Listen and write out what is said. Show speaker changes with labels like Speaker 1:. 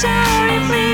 Speaker 1: sorry, please.